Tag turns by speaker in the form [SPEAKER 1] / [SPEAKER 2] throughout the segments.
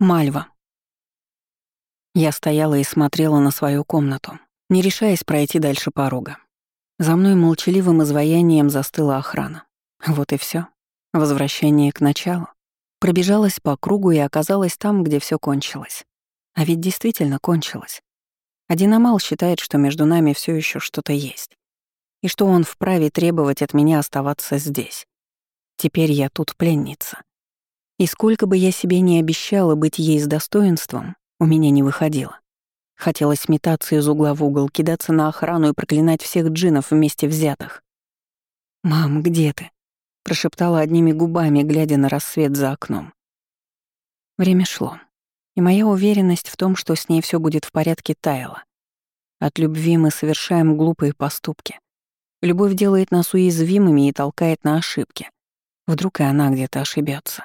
[SPEAKER 1] Мальва. Я стояла и смотрела на свою комнату, не решаясь пройти дальше порога. За мной молчаливым изваянием застыла охрана. Вот и все. Возвращение к началу. Пробежалась по кругу и оказалась там, где все кончилось. А ведь действительно кончилось. Один Амал считает, что между нами все еще что-то есть. И что он вправе требовать от меня оставаться здесь. Теперь я тут пленница. И сколько бы я себе не обещала быть ей с достоинством, у меня не выходило. Хотелось метаться из угла в угол, кидаться на охрану и проклинать всех джинов вместе взятых. «Мам, где ты?» — прошептала одними губами, глядя на рассвет за окном. Время шло, и моя уверенность в том, что с ней все будет в порядке, таяла. От любви мы совершаем глупые поступки. Любовь делает нас уязвимыми и толкает на ошибки. Вдруг и она где-то ошибется.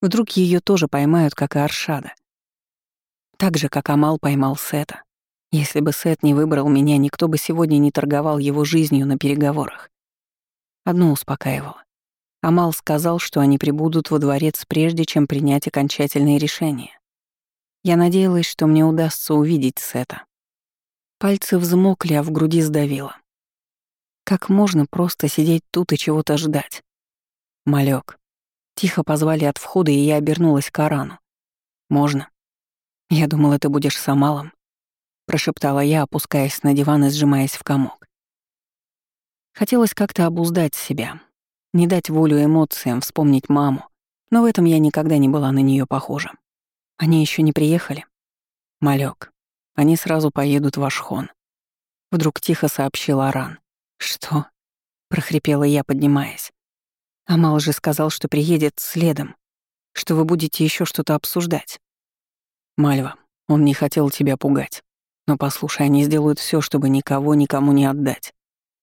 [SPEAKER 1] Вдруг ее тоже поймают, как и Аршада. Так же, как Амал поймал Сета. Если бы Сет не выбрал меня, никто бы сегодня не торговал его жизнью на переговорах. Одно успокаивало. Амал сказал, что они прибудут во дворец прежде, чем принять окончательные решения. Я надеялась, что мне удастся увидеть Сета. Пальцы взмокли, а в груди сдавило. Как можно просто сидеть тут и чего-то ждать? Малек, Тихо позвали от входа, и я обернулась к Арану. «Можно?» «Я думала, ты будешь с Амалом», — прошептала я, опускаясь на диван и сжимаясь в комок. Хотелось как-то обуздать себя, не дать волю эмоциям, вспомнить маму, но в этом я никогда не была на нее похожа. Они еще не приехали. Малек, они сразу поедут в Ашхон. Вдруг тихо сообщил Аран. «Что?» — прохрипела я, поднимаясь. Амал же сказал, что приедет следом, что вы будете еще что-то обсуждать. Мальва, он не хотел тебя пугать. Но послушай, они сделают все, чтобы никого никому не отдать.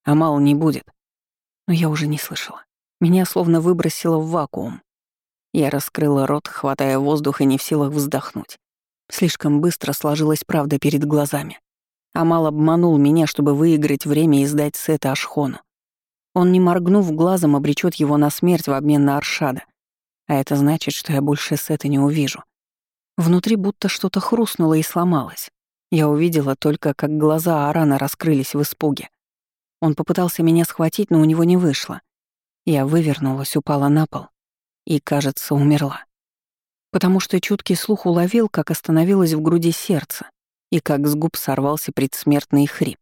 [SPEAKER 1] Амал не будет. Но я уже не слышала. Меня словно выбросило в вакуум. Я раскрыла рот, хватая воздух и не в силах вздохнуть. Слишком быстро сложилась правда перед глазами. Амал обманул меня, чтобы выиграть время и сдать Сета Ашхону. Он, не моргнув глазом, обречет его на смерть в обмен на Аршада. А это значит, что я больше Сета не увижу. Внутри будто что-то хрустнуло и сломалось. Я увидела только, как глаза Арана раскрылись в испуге. Он попытался меня схватить, но у него не вышло. Я вывернулась, упала на пол и, кажется, умерла. Потому что чуткий слух уловил, как остановилось в груди сердце и как с губ сорвался предсмертный хрип.